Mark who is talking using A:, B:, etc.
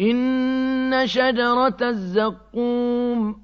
A: إِنَّ شجرة الزَّقُّومِ